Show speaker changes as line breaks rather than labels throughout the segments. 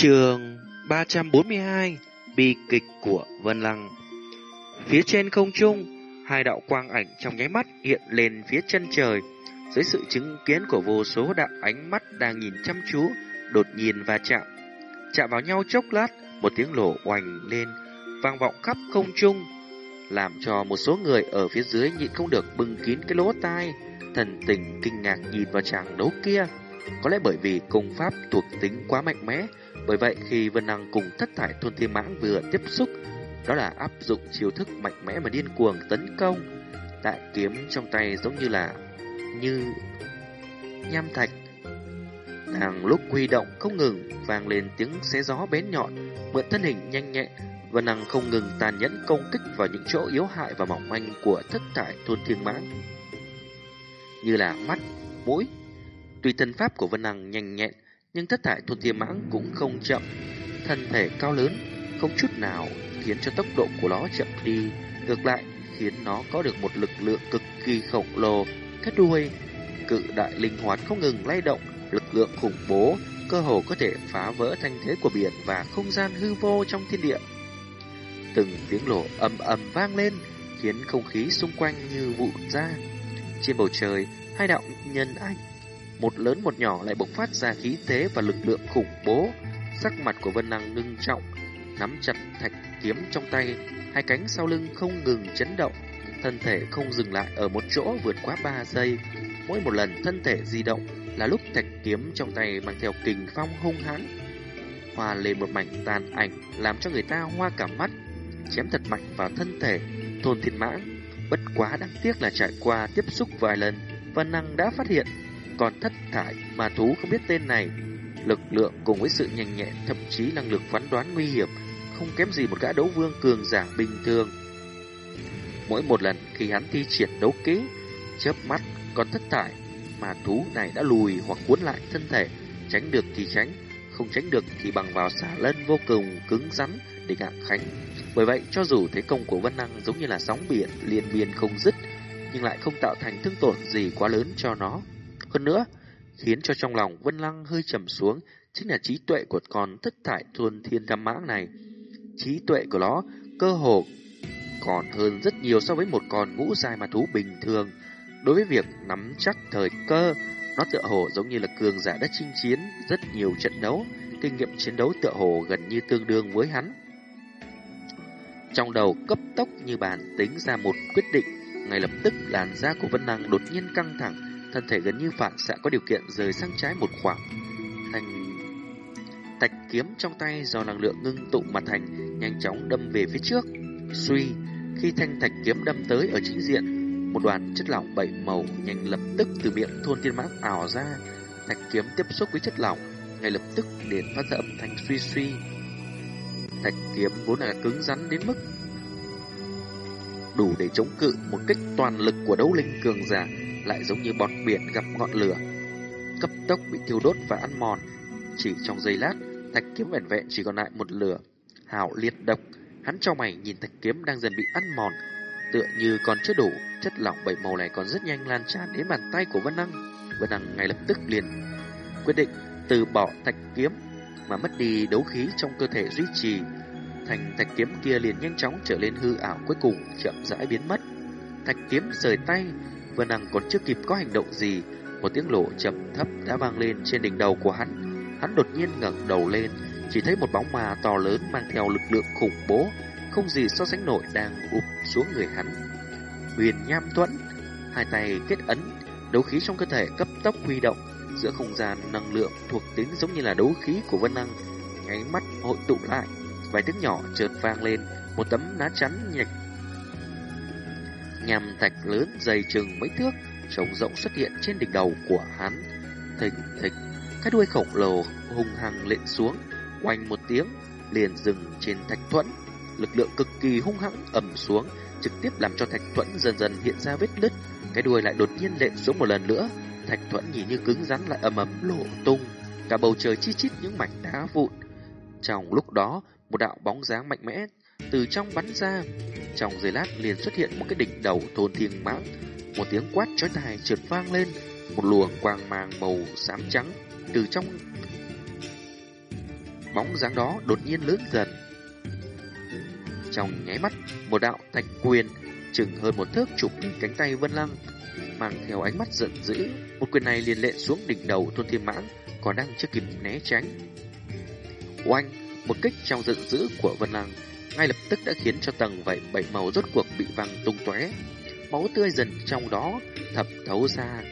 Trường 342 Bi kịch của Vân Lăng. Phía trên không trung, Hai đạo quang ảnh trong nháy mắt hiện lên phía chân trời. Dưới sự chứng kiến của vô số đạo ánh mắt đang nhìn chăm chú, Đột nhiên va chạm. Chạm vào nhau chốc lát, Một tiếng lổ oành lên, Vang vọng khắp không trung, Làm cho một số người ở phía dưới nhịn không được bưng kín cái lỗ tai, Thần tình kinh ngạc nhìn vào chàng đấu kia. Có lẽ bởi vì công pháp thuộc tính quá mạnh mẽ bởi vậy khi Vân Năng cùng thất thải thôn thiên mãng vừa tiếp xúc, đó là áp dụng chiêu thức mạnh mẽ mà điên cuồng tấn công. Đại kiếm trong tay giống như là như nham thạch. Nàng lúc huy động không ngừng vang lên tiếng xé gió bén nhọn, mượn thân hình nhanh nhẹ, Vân Năng không ngừng tàn nhẫn công kích vào những chỗ yếu hại và mỏng manh của thất thải thôn thiên mãng. Như là mắt, mũi. Tùy thân pháp của Vân Năng nhanh nhẹn, nhưng thất thải thôn thiên mãng cũng không chậm. Thân thể cao lớn, không chút nào khiến cho tốc độ của nó chậm đi, ngược lại khiến nó có được một lực lượng cực kỳ khổng lồ. Cái đuôi cự đại linh hoạt không ngừng lay động, lực lượng khủng bố, cơ hồ có thể phá vỡ thanh thế của biển và không gian hư vô trong thiên địa. Từng tiếng nổ ầm ầm vang lên, khiến không khí xung quanh như vụn ra. Trên bầu trời, hai đạo nhân ảnh một lớn một nhỏ lại bộc phát ra khí thế và lực lượng khủng bố. Sắc mặt của Vân Năng ngưng trọng, nắm chặt thạch kiếm trong tay, hai cánh sau lưng không ngừng chấn động, thân thể không dừng lại ở một chỗ vượt quá ba giây. Mỗi một lần thân thể di động là lúc thạch kiếm trong tay mang theo kình phong hung hãn, hòa lên một mảnh tàn ảnh làm cho người ta hoa cả mắt, chém thật mạnh vào thân thể thôn thiên mãng. Bất quá đáng tiếc là trải qua tiếp xúc vài lần, Vân Năng đã phát hiện còn thất thải mà thú không biết tên này. Lực lượng cùng với sự nhanh nhẹn, thậm chí năng lực phán đoán nguy hiểm, không kém gì một gã đấu vương cường giả bình thường. Mỗi một lần khi hắn thi triển đấu kỹ, chớp mắt còn thất thải mà thú này đã lùi hoặc cuốn lại thân thể, tránh được thì tránh, không tránh được thì bằng vào xả lân vô cùng cứng rắn để gạt khánh. Bởi vậy, cho dù thế công của Vân Năng giống như là sóng biển liên miên không dứt, nhưng lại không tạo thành thương tổn gì quá lớn cho nó. Hơn nữa, khiến cho trong lòng Vân Lăng hơi trầm xuống chính là trí tuệ của con thất thải thuần thiên đam mãng này. Trí tuệ của nó cơ hồ còn hơn rất nhiều so với một con ngũ dài mà thú bình thường. Đối với việc nắm chắc thời cơ, nó tựa hồ giống như là cường giả đã chinh chiến rất nhiều trận đấu, kinh nghiệm chiến đấu tựa hồ gần như tương đương với hắn. Trong đầu cấp tốc như bàn tính ra một quyết định, ngay lập tức làn da của Vân Năng đột nhiên căng thẳng, thân thể gần như phản xạ có điều kiện rời sang trái một khoảng. Thành tạch kiếm trong tay do năng lượng ngưng tụ mà thành nhanh chóng đâm về phía trước. Suy, khi thanh thạch kiếm đâm tới ở chính diện, một đoàn chất lỏng bảy màu nhanh lập tức từ miệng thôn tiên mãng ảo ra. Thạch kiếm tiếp xúc với chất lỏng, ngay lập tức liền phát ra âm thanh suy suy. Thạch kiếm vốn là cứng rắn đến mức đủ để chống cự một cách toàn lực của đấu linh cường giả lại giống như bọt biển gặp ngọn lửa, cấp tốc bị thiêu đốt và ăn mòn. Chỉ trong giây lát, thạch kiếm vẻn vẹn chỉ còn lại một lửa, hào liệt độc. Hắn cho mày nhìn thạch kiếm đang dần bị ăn mòn, tựa như còn chưa đủ, chất lỏng bảy màu này còn rất nhanh lan tràn đến bàn tay của Vân Năng. Vân Năng ngay lập tức liền quyết định từ bỏ thạch kiếm mà mất đi đấu khí trong cơ thể duy trì. Thành thạch kiếm kia liền nhanh chóng trở lên hư ảo cuối cùng chậm rãi biến mất. Thạch kiếm rời tay, Vân Năng còn chưa kịp có hành động gì, một tiếng lộ trầm thấp đã vang lên trên đỉnh đầu của hắn. Hắn đột nhiên ngẩng đầu lên, chỉ thấy một bóng ma to lớn mang theo lực lượng khủng bố, không gì so sánh nổi đang ụp xuống người hắn. Huyền Nham Tuẫn, hai tay kết ấn, đấu khí trong cơ thể cấp tốc huy động, giữa không gian năng lượng thuộc tính giống như là đấu khí của Vân Năng, nháy mắt hội tụ lại, vài tiếng nhỏ chợt vang lên, một tấm ná chắn nhạch nhằm thạch lớn dày chừng mấy thước, trống rỗng xuất hiện trên đỉnh đầu của hắn. Thình thịch, cái đuôi khổng lồ hung hăng lện xuống, quanh một tiếng, liền dừng trên thạch thuẫn. Lực lượng cực kỳ hung hãng ầm xuống, trực tiếp làm cho thạch thuẫn dần dần hiện ra vết nứt. Cái đuôi lại đột nhiên lện xuống một lần nữa, thạch thuẫn nhìn như cứng rắn lại ầm ầm lộ tung, cả bầu trời chi chít những mảnh đá vụn. Trong lúc đó, một đạo bóng dáng mạnh mẽ từ trong bắn ra. Trong giây lát liền xuất hiện một cái đỉnh đầu thôn thiên mãng. Một tiếng quát chói tai trượt vang lên, một luồng quang mang màu xám trắng từ trong bóng dáng đó đột nhiên lớn dần. Trong nháy mắt, một đạo thạch quyền chừng hơn một thước chụp lên cánh tay Vân Lăng, mang theo ánh mắt giận dữ, một quyền này liền lệ xuống đỉnh đầu thôn Thiên mãng còn đang chưa kịp né tránh. Oanh, một kích trong giận dữ của Vân Lăng ngay lập tức đã khiến cho tầng vảy bảy màu rốt cuộc bị văng tung tóe, máu tươi dần trong đó thẩm thấu ra.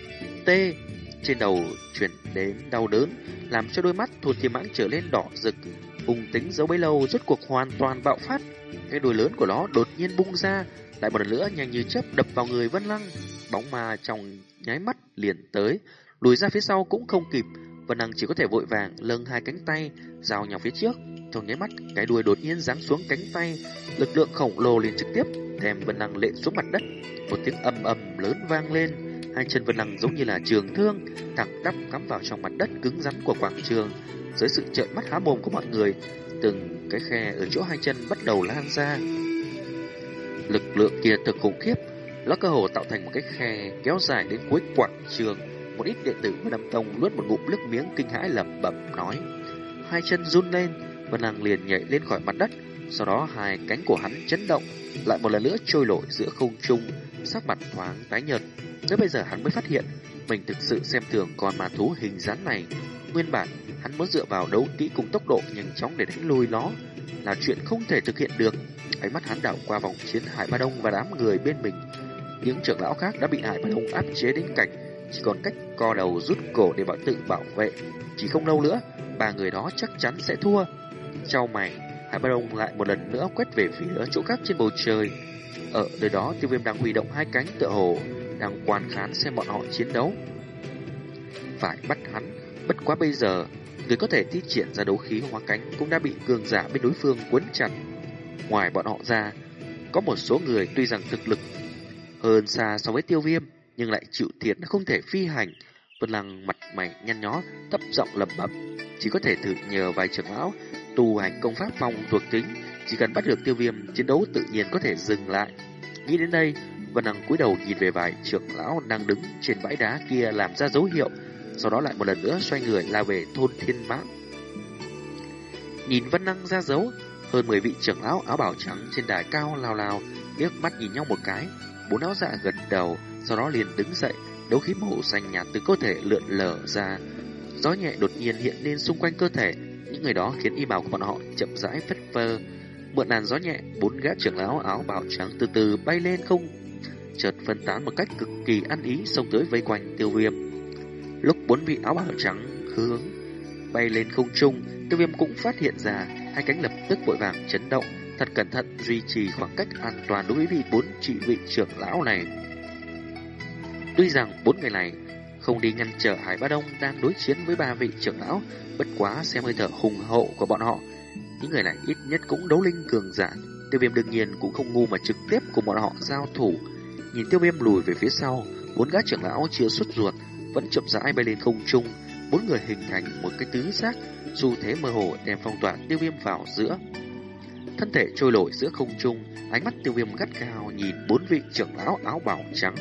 Tê trên đầu chuyển đến đau đớn, làm cho đôi mắt Tôn Thiên Mãng trở lên đỏ rực, Hùng tính dấu bấy lâu rốt cuộc hoàn toàn bạo phát. Cái đuôi lớn của nó đột nhiên bung ra, lại một lần nữa nhanh như chớp đập vào người Vân Lăng. Bóng ma trong nháy mắt liền tới, lùi ra phía sau cũng không kịp. Vân Năng chỉ có thể vội vàng lưng hai cánh tay, giao nhau phía trước. Trong nháy mắt, cái đuôi đột nhiên giáng xuống cánh tay, lực lượng khổng lồ liền trực tiếp đem Vân Năng lệ xuống mặt đất. Một tiếng ầm ầm lớn vang lên, hai chân Vân Năng giống như là trường thương, thẳng tắp cắm vào trong mặt đất cứng rắn của quảng trường. Dưới sự trợn mắt há mồm của mọi người, từng cái khe ở chỗ hai chân bắt đầu lan ra. Lực lượng kia thực khủng khiếp, nó cơ hồ tạo thành một cái khe kéo dài đến cuối quảng trường. Một ít đệ tử Vân Nam Tông nuốt một ngụm nước miếng kinh hãi lẩm bẩm nói. Hai chân run lên, Vân Lăng liền nhảy lên khỏi mặt đất, sau đó hai cánh của hắn chấn động, lại một lần nữa trôi nổi giữa không trung, sắc mặt thoáng tái nhợt. Tới bây giờ hắn mới phát hiện, mình thực sự xem thường con ma thú hình dáng này. Nguyên bản, hắn muốn dựa vào đấu kỹ cùng tốc độ nhanh chóng để đánh lùi nó, là chuyện không thể thực hiện được. Ánh mắt hắn đảo qua vòng chiến Hải Ba Đông và đám người bên mình. Những trưởng lão khác đã bị Hải Ba Đông áp chế đến cảnh, chỉ còn cách co đầu rút cổ để bọn tự bảo vệ. Chỉ không lâu nữa, ba người đó chắc chắn sẽ thua. Trong mày, Hải Ba Đông lại một lần nữa quét về phía chỗ khác trên bầu trời. Ở nơi đó, tiêu viêm đang huy động hai cánh tựa hồ, đang quan khán xem bọn họ chiến đấu. Phải bắt hắn, bất quá bây giờ, người có thể thi triển ra đấu khí hóa cánh cũng đã bị cường giả bên đối phương quấn chặt. Ngoài bọn họ ra, có một số người tuy rằng thực lực hơn xa so với tiêu viêm, nhưng lại chịu thiệt không thể phi hành. Vân Lăng mặt mày nhăn nhó, thấp giọng lẩm bẩm, chỉ có thể thử nhờ vài trưởng lão tu hành công pháp phong thuộc tính, chỉ cần bắt được tiêu viêm, chiến đấu tự nhiên có thể dừng lại. Nghĩ đến đây, Vân Lăng cúi đầu nhìn về vài trưởng lão đang đứng trên bãi đá kia làm ra dấu hiệu, sau đó lại một lần nữa xoay người lao về thôn thiên mãng. Nhìn Vân năng ra dấu, hơn 10 vị trưởng lão áo bảo trắng trên đài cao lao lao, liếc mắt nhìn nhau một cái, bốn áo dạ gật đầu, sau đó liền đứng dậy, đấu khí màu xanh nhạt từ cơ thể lượn lờ ra. Gió nhẹ đột nhiên hiện lên xung quanh cơ thể, những người đó khiến y bào của bọn họ chậm rãi phất phơ. Mượn làn gió nhẹ, bốn gã trưởng lão áo bào trắng từ từ bay lên không, chợt phân tán một cách cực kỳ ăn ý xông tới vây quanh tiêu viêm. Lúc bốn vị áo bào trắng hướng bay lên không trung, tiêu viêm cũng phát hiện ra hai cánh lập tức vội vàng chấn động, thật cẩn thận duy trì khoảng cách an toàn đối với vị bốn trị vị trưởng lão này. Tuy rằng bốn người này không đi ngăn trở Hải Ba Đông đang đối chiến với ba vị trưởng lão, bất quá xem hơi thở hùng hậu của bọn họ. Những người này ít nhất cũng đấu linh cường giả, tiêu viêm đương nhiên cũng không ngu mà trực tiếp cùng bọn họ giao thủ. Nhìn tiêu viêm lùi về phía sau, bốn gã trưởng lão chưa xuất ruột, vẫn chậm rãi bay lên không trung, bốn người hình thành một cái tứ giác, dù thế mơ hồ đem phong tỏa tiêu viêm vào giữa. Thân thể trôi nổi giữa không trung, ánh mắt tiêu viêm gắt gao nhìn bốn vị trưởng lão áo bảo trắng.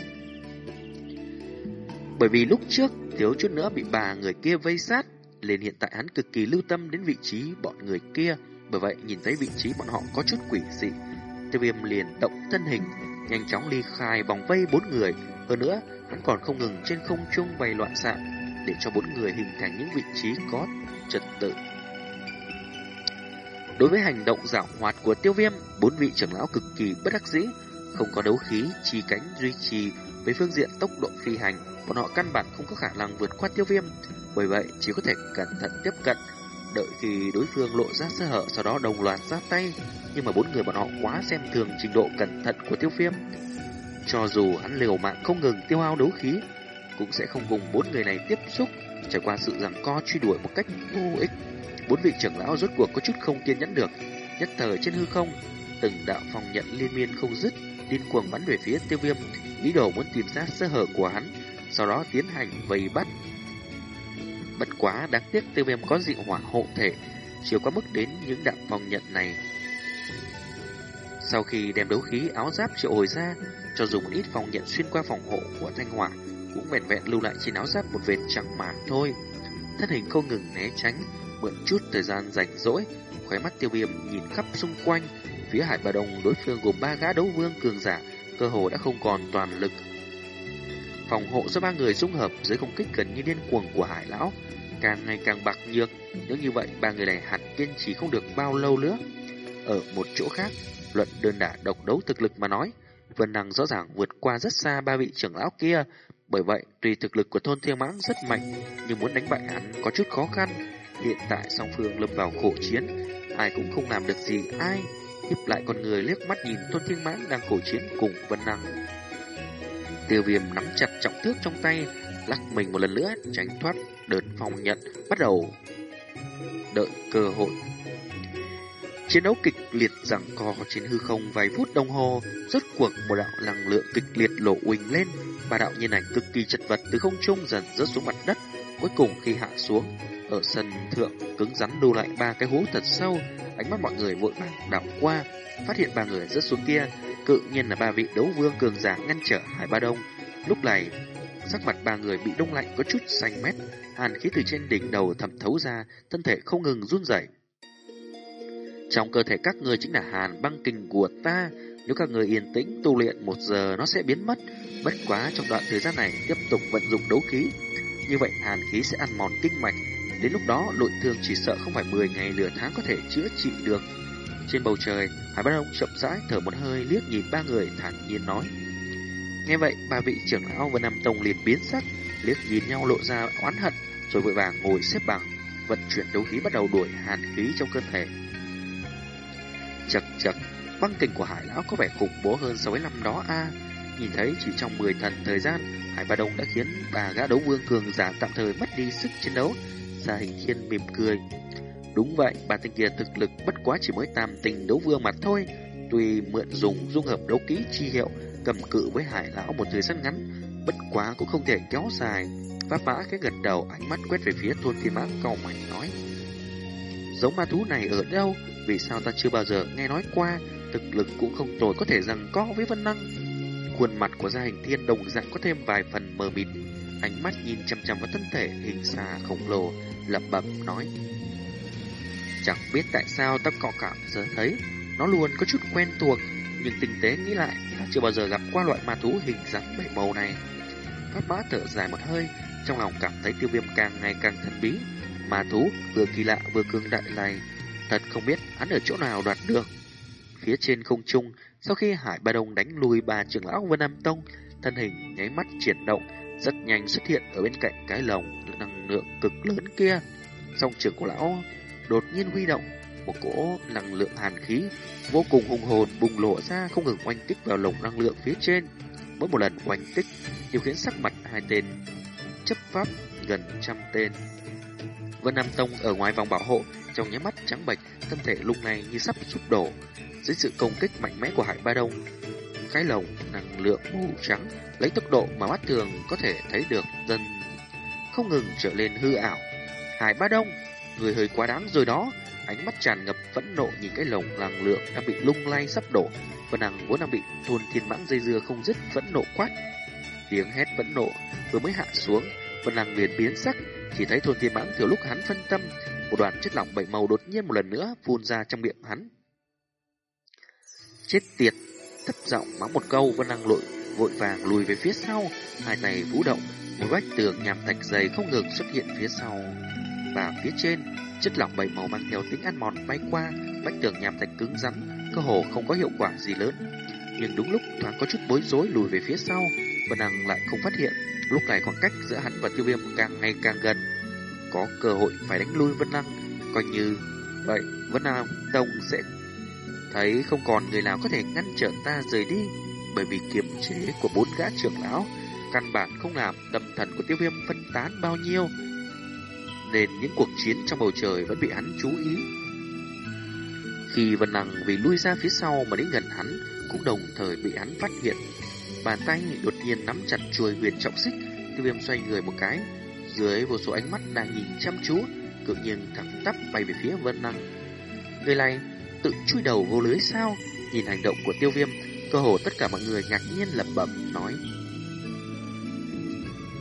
Bởi vì lúc trước thiếu chút nữa bị bà người kia vây sát, nên hiện tại hắn cực kỳ lưu tâm đến vị trí bọn người kia. Bởi vậy nhìn thấy vị trí bọn họ có chút quỷ dị, tiêu viêm liền động thân hình, nhanh chóng ly khai vòng vây bốn người. Hơn nữa, hắn còn không ngừng trên không trung bay loạn xạ để cho bốn người hình thành những vị trí có trật tự. Đối với hành động giảo hoạt của tiêu viêm, bốn vị trưởng lão cực kỳ bất đắc dĩ, không có đấu khí, chi cánh duy trì với phương diện tốc độ phi hành, bọn họ căn bản không có khả năng vượt qua tiêu viêm, bởi vậy chỉ có thể cẩn thận tiếp cận, đợi khi đối phương lộ ra sơ hở sau đó đồng loạt ra tay. Nhưng mà bốn người bọn họ quá xem thường trình độ cẩn thận của tiêu viêm. Cho dù hắn liều mạng không ngừng tiêu hao đấu khí, cũng sẽ không cùng bốn người này tiếp xúc, trải qua sự giằng co truy đuổi một cách vô ích. Bốn vị trưởng lão rốt cuộc có chút không kiên nhẫn được, nhất thời trên hư không, từng đạo phòng nhận liên miên không dứt, điên cuồng bắn về phía tiêu viêm, ý đồ muốn tìm ra sơ hở của hắn, sau đó tiến hành vây bắt. Bất quá đáng tiếc tiêu viêm có dị hỏa hộ thể, chưa có mức đến những đạo phòng nhận này. Sau khi đem đấu khí áo giáp triệu hồi ra, cho dùng một ít phòng nhận xuyên qua phòng hộ của thanh hỏa, cũng vẹn vẹn lưu lại trên áo giáp một vệt trắng màn thôi. Thân hình không ngừng né tránh, mượn chút thời gian rảnh rỗi, khóe mắt tiêu viêm nhìn khắp xung quanh, phía hải bà đồng đối phương gồm ba gã đấu vương cường giả, cơ hồ đã không còn toàn lực. Phòng hộ do ba người dung hợp dưới công kích gần như điên cuồng của hải lão, càng ngày càng bạc nhược, nếu như vậy ba người này hẳn kiên trì không được bao lâu nữa. Ở một chỗ khác, luận đơn đả độc đấu thực lực mà nói, Vân Năng rõ ràng vượt qua rất xa ba vị trưởng lão kia, bởi vậy tuy thực lực của thôn thiên mãng rất mạnh, nhưng muốn đánh bại hắn có chút khó khăn. Hiện tại song phương lâm vào khổ chiến, ai cũng không làm được gì ai híp lại con người liếc mắt nhìn tôn thiên Mãn đang cổ chiến cùng Vân Năng. Tiêu viêm nắm chặt trọng thước trong tay, lắc mình một lần nữa tránh thoát đợt phòng nhận, bắt đầu đợi cơ hội. Chiến đấu kịch liệt giằng co trên hư không vài phút đồng hồ, rốt cuộc một đạo năng lượng kịch liệt lộ uỳnh lên, ba đạo nhân ảnh cực kỳ chật vật từ không trung dần rớt xuống mặt đất. Cuối cùng khi hạ xuống, ở sân thượng cứng rắn đu lại ba cái hố thật sâu, ánh mắt mọi người vội vàng đảo qua, phát hiện ba người rớt xuống kia, cự nhiên là ba vị đấu vương cường giả ngăn trở Hải Ba Đông. Lúc này, sắc mặt ba người bị đông lạnh có chút xanh mét, hàn khí từ trên đỉnh đầu thẩm thấu ra, thân thể không ngừng run rẩy. Trong cơ thể các người chính là hàn băng kình của ta, nếu các người yên tĩnh tu luyện một giờ nó sẽ biến mất. Bất quá trong đoạn thời gian này tiếp tục vận dụng đấu khí. Như vậy hàn khí sẽ ăn mòn kinh mạch. Đến lúc đó nội thương chỉ sợ không phải 10 ngày nửa tháng có thể chữa trị được. Trên bầu trời, Hải Bát đông chậm rãi thở một hơi liếc nhìn ba người thản nhiên nói. Nghe vậy, ba vị trưởng lão và Nam Tông liền biến sắc, liếc nhìn nhau lộ ra oán hận, rồi vội vàng ngồi xếp bằng, vận chuyển đấu khí bắt đầu đuổi hàn khí trong cơ thể. Chật chật, băng kình của Hải Lão có vẻ khủng bố hơn so với năm đó a Nhìn thấy chỉ trong 10 thần thời gian, Hải Ba Đông đã khiến bà gã đấu vương cường giả tạm thời mất đi sức chiến đấu. Gia hình thiên mỉm cười. Đúng vậy, bà thân kia thực lực bất quá chỉ mới tam tình đấu vương mà thôi. Tuy mượn dùng dung hợp đấu ký chi hiệu, cầm cự với Hải Lão một thời gian ngắn, bất quá cũng không thể kéo dài. Pháp mã cái gật đầu ánh mắt quét về phía thôn thiên mã cầu mảnh nói. Giống ma thú này ở đâu? Vì sao ta chưa bao giờ nghe nói qua Thực lực cũng không tồi có thể rằng có với Vân Năng Khuôn mặt của gia hình thiên đồng dạng có thêm vài phần mờ mịt Ánh mắt nhìn chăm chăm vào thân thể hình xà khổng lồ lẩm bẩm nói. Chẳng biết tại sao ta có cảm giờ thấy Nó luôn có chút quen thuộc Nhưng tinh tế nghĩ lại Ta chưa bao giờ gặp qua loại ma thú hình dáng bảy màu này. Phát bá thở dài một hơi Trong lòng cảm thấy tiêu viêm càng ngày càng thần bí. Ma thú vừa kỳ lạ vừa cường đại này Thật không biết hắn ở chỗ nào đoạt được. Phía trên không trung, sau khi Hải Ba Đông đánh lùi bà trưởng lão Vân Nam Tông, thân hình nháy mắt chuyển động, rất nhanh xuất hiện ở bên cạnh cái lồng năng lượng cực lớn kia. Song trường của lão đột nhiên huy động, một cỗ năng lượng hàn khí vô cùng hùng hồn bùng lộ ra không ngừng oanh kích vào lồng năng lượng phía trên. Mỗi một lần oanh kích điều khiến sắc mặt hai tên chấp pháp gần trăm tên. Vân Nam Tông ở ngoài vòng bảo hộ trong nháy mắt trắng bệch, thân thể lung này như sắp sụp đổ. Dưới sự công kích mạnh mẽ của Hải Ba Đông, cái lồng năng lượng màu trắng lấy tốc độ mà mắt thường có thể thấy được dần không ngừng trở lên hư ảo. Hải Ba Đông, người hơi quá đáng rồi đó. Ánh mắt tràn ngập phẫn nộ nhìn cái lồng năng lượng đang bị lung lay sắp đổ. Vân Hằng vốn đang bị thôn thiên mãng dây dưa không dứt phẫn nộ quát. Tiếng hét phẫn nộ vừa mới hạ xuống, Vân Hằng liền biến sắc, chỉ thấy thôn thiên mãng thiếu lúc hắn phân tâm, một đoàn chất lỏng bảy màu đột nhiên một lần nữa phun ra trong miệng hắn. Chết tiệt, thấp giọng mắng một câu Vân Năng lội vội vàng lùi về phía sau, hai tay vũ động, một vách tường nhằm thạch dày không ngừng xuất hiện phía sau. Và phía trên, chất lỏng bảy màu mang theo tính ăn mòn bay qua, vách tường nhằm thạch cứng rắn, cơ hồ không có hiệu quả gì lớn. Nhưng đúng lúc thoáng có chút bối rối lùi về phía sau, Vân Năng lại không phát hiện, lúc này khoảng cách giữa hắn và tiêu viêm càng ngày càng gần. Có cơ hội phải đánh lui Vân Lăng, coi như vậy Vân Nam Tông sẽ thấy không còn người nào có thể ngăn trở ta rời đi, bởi vì kiềm chế của bốn gã trưởng lão căn bản không làm tâm thần của tiêu viêm phân tán bao nhiêu, nên những cuộc chiến trong bầu trời vẫn bị hắn chú ý. Khi Vân năng vì lui ra phía sau mà đến gần hắn, cũng đồng thời bị hắn phát hiện. Bàn tay đột nhiên nắm chặt chuôi huyền trọng xích, tiêu viêm xoay người một cái, dưới vô số ánh mắt đang nhìn chăm chú, cự nhiên thẳng tắp bay về phía Vân Năng. Người này tự chui đầu vô lưới sao? Nhìn hành động của tiêu viêm, cơ hồ tất cả mọi người ngạc nhiên lẩm bẩm nói.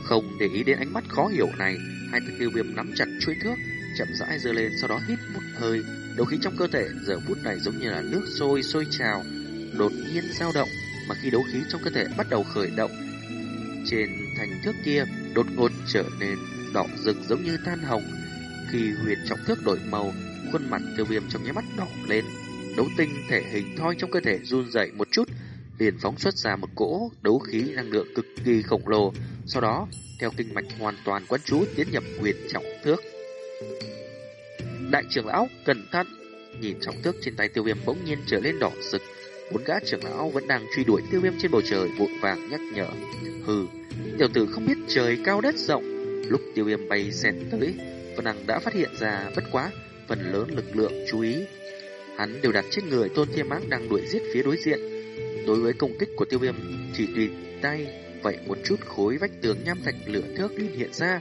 Không để ý đến ánh mắt khó hiểu này, hai tay tiêu viêm nắm chặt chuôi thước, chậm rãi dơ lên, sau đó hít một hơi. Đấu khí trong cơ thể giờ phút này giống như là nước sôi sôi trào, đột nhiên dao động, mà khi đấu khí trong cơ thể bắt đầu khởi động, trên thành thước kia đột ngột trở nên đỏ rực giống như than hồng. Khi huyền trọng thước đổi màu, khuôn mặt tiêu viêm trong nháy mắt đỏ lên. Đấu tinh thể hình thoi trong cơ thể run rẩy một chút, liền phóng xuất ra một cỗ đấu khí năng lượng cực kỳ khổng lồ, sau đó theo kinh mạch hoàn toàn quán chú tiến nhập quyền trọng thước. Đại trưởng lão cẩn thận, nhìn trọng thước trên tay tiêu viêm bỗng nhiên trở lên đỏ rực, bốn gã trưởng lão vẫn đang truy đuổi tiêu viêm trên bầu trời vội vàng nhắc nhở. Hừ, tiểu tử không biết trời cao đất rộng, lúc tiêu viêm bay xẹt tới, Vân Đằng đã phát hiện ra bất quá phần lớn lực lượng chú ý. Hắn đều đặt trên người Tôn Thiên Mãng đang đuổi giết phía đối diện. Đối với công kích của tiêu viêm, chỉ tùy tay vậy một chút khối vách tường nham thạch lửa thước liên hiện ra.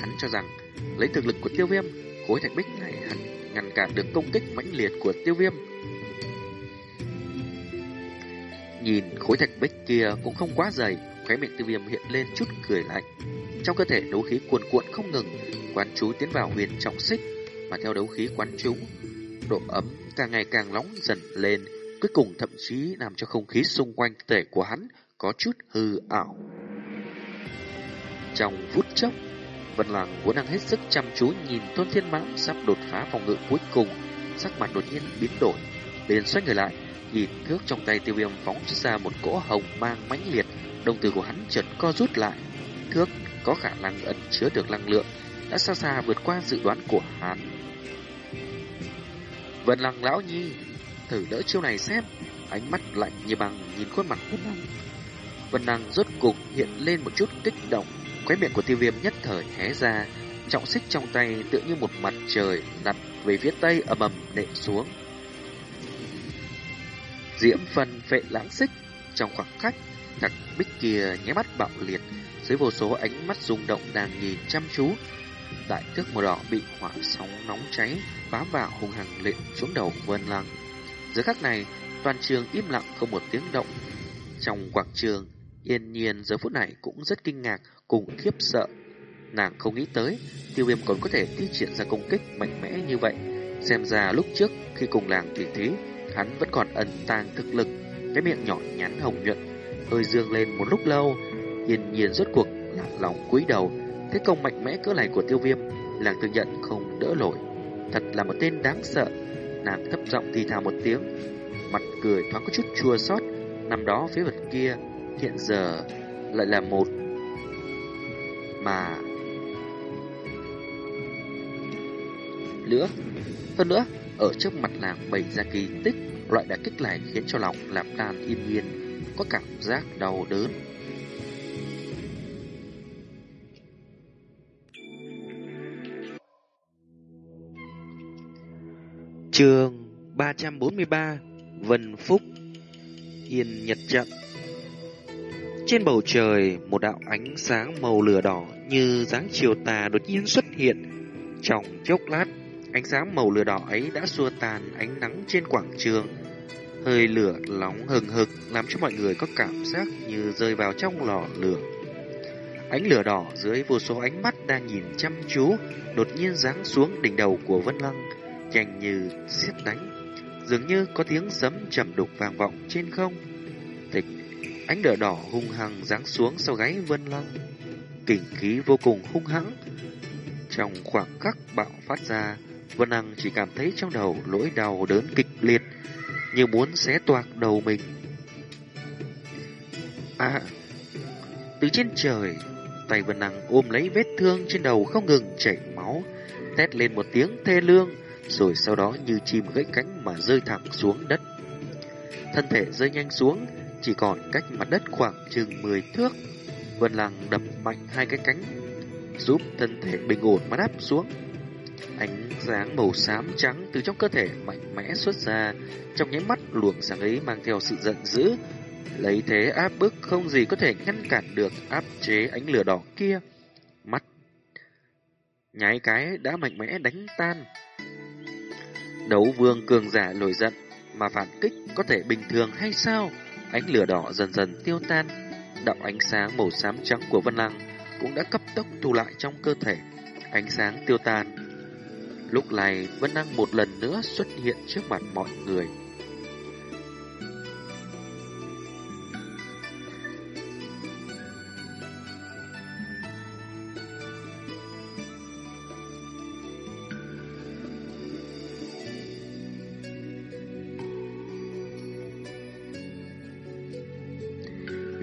Hắn cho rằng, lấy thực lực của tiêu viêm, khối thạch bích này hắn ngăn cản được công kích mãnh liệt của tiêu viêm. Nhìn khối thạch bích kia cũng không quá dày, khóe miệng tiêu viêm hiện lên chút cười lạnh. Trong cơ thể đấu khí cuồn cuộn không ngừng, quán chú tiến vào huyền trọng xích, mà theo đấu khí quán chú, độ ấm càng ngày càng nóng dần lên, cuối cùng thậm chí làm cho không khí xung quanh thể của hắn có chút hư ảo. Trong phút chốc, Vân Lăng vốn đang hết sức chăm chú nhìn Tôn Thiên Mãng sắp đột phá phòng ngự cuối cùng, sắc mặt đột nhiên biến đổi, liền xoay người lại, nhìn thước trong tay tiêu viêm phóng ra một cỗ hồng mang mãnh liệt, đồng tử của hắn chợt co rút lại. Thước có khả năng ẩn chứa được năng lượng, đã xa xa vượt qua dự đoán của hắn. Vân Lăng lão nhi, thử đỡ chiêu này xem, ánh mắt lạnh như băng nhìn khuôn mặt Vân Lăng. Vân Lăng rốt cục hiện lên một chút kích động, khóe miệng của tiêu viêm nhất thời hé ra, trọng xích trong tay tựa như một mặt trời đặt về phía tây ầm ầm nện xuống. Diễm phần phệ lãng xích trong khoảng khắc, thằng bích kia nháy mắt bạo liệt, dưới vô số ánh mắt rung động đang nhìn chăm chú. Đại tước màu đỏ bị hỏa sóng nóng cháy bám vào hung hăng lệ xuống đầu Vân Lăng. Giữa khắc này, toàn trường im lặng không một tiếng động. Trong quảng trường, yên nhiên giờ phút này cũng rất kinh ngạc cùng khiếp sợ. Nàng không nghĩ tới, tiêu viêm còn có thể thi triển ra công kích mạnh mẽ như vậy. Xem ra lúc trước khi cùng làng tỉ thí, hắn vẫn còn ẩn tàng thực lực, cái miệng nhỏ nhắn hồng nhuận, hơi dương lên một lúc lâu, yên nhiên rốt cuộc lạc lòng cúi đầu, thế công mạnh mẽ cỡ này của tiêu viêm, làng tự nhận không đỡ nổi. Thật là một tên đáng sợ. Nàng thấp giọng thì thào một tiếng, mặt cười thoáng có chút chua xót. Năm đó phía vật kia hiện giờ lại là một mà nữa. Hơn nữa, ở trước mặt nàng bày ra kỳ tích, loại đả kích này khiến cho lòng làm tan yên yên, có cảm giác đau đớn. Trường 343 Vân Phúc Yên Nhật Trận Trên bầu trời, một đạo ánh sáng màu lửa đỏ như dáng chiều tà đột nhiên xuất hiện. Trong chốc lát, ánh sáng màu lửa đỏ ấy đã xua tan ánh nắng trên quảng trường. Hơi lửa nóng hừng hực làm cho mọi người có cảm giác như rơi vào trong lò lửa. Ánh lửa đỏ dưới vô số ánh mắt đang nhìn chăm chú, đột nhiên giáng xuống đỉnh đầu của Vân Lăng nhanh như xiết đánh, dường như có tiếng sấm trầm đục vang vọng trên không. Tịch, ánh lửa đỏ hung hăng giáng xuống sau gáy Vân Lăng, kình khí vô cùng hung hãng. Trong khoảng khắc bạo phát ra, Vân Lăng chỉ cảm thấy trong đầu nỗi đau đớn kịch liệt, như muốn xé toạc đầu mình. À, từ trên trời, tay Vân Lăng ôm lấy vết thương trên đầu không ngừng chảy máu, thét lên một tiếng thê lương, rồi sau đó như chim gãy cánh mà rơi thẳng xuống đất. Thân thể rơi nhanh xuống, chỉ còn cách mặt đất khoảng chừng 10 thước. Vân Lăng đập mạnh hai cái cánh, giúp thân thể bình ổn mà đáp xuống. Ánh sáng màu xám trắng từ trong cơ thể mạnh mẽ xuất ra, trong nháy mắt luồng sáng ấy mang theo sự giận dữ, lấy thế áp bức không gì có thể ngăn cản được áp chế ánh lửa đỏ kia. Mắt nháy cái đã mạnh mẽ đánh tan Đấu vương cường giả nổi giận mà phản kích có thể bình thường hay sao? Ánh lửa đỏ dần dần tiêu tan, đạo ánh sáng màu xám trắng của Vân Lăng cũng đã cấp tốc thu lại trong cơ thể. Ánh sáng tiêu tan, Lúc này Vân Lăng một lần nữa xuất hiện trước mặt mọi người.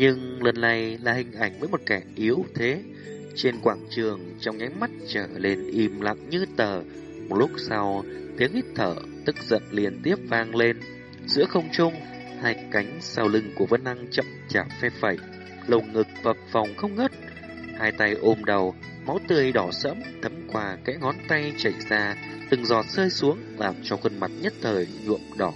Nhưng lần này là hình ảnh với một kẻ yếu thế. Trên quảng trường trong nháy mắt trở lên im lặng như tờ. Một lúc sau, tiếng hít thở tức giận liên tiếp vang lên. Giữa không trung, hai cánh sau lưng của Vân Năng chậm chạp phe phẩy, lồng ngực phập phòng không ngớt. Hai tay ôm đầu, máu tươi đỏ sẫm thấm qua cái ngón tay chảy ra, từng giọt rơi xuống làm cho khuôn mặt nhất thời nhuộm đỏ.